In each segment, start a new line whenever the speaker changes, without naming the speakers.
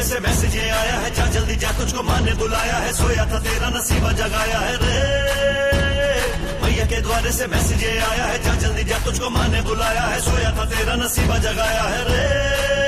तेरे से मैसेज ये आया है, जा जल्दी जा, तुझको माँ ने बुलाया है, सोया था तेरा नसीबा जगाया है रे। मैया के द्वारे से मैसेज ये आया है, जा जल्दी जा, तुझको माँ ने बुलाया है, सोया था तेरा नसीबा जगाया है रे।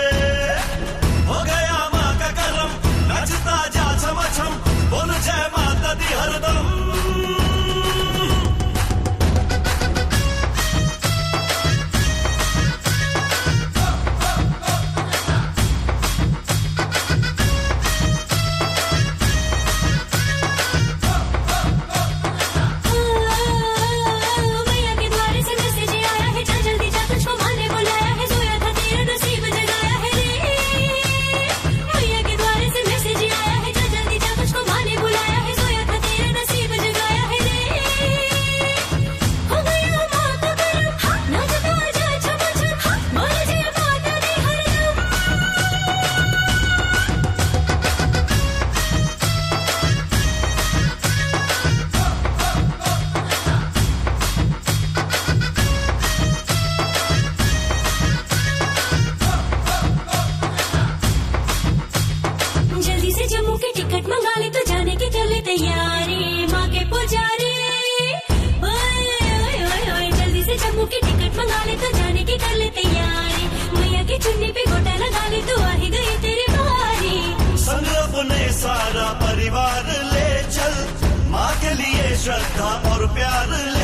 श्रद्धा और प्यार ले।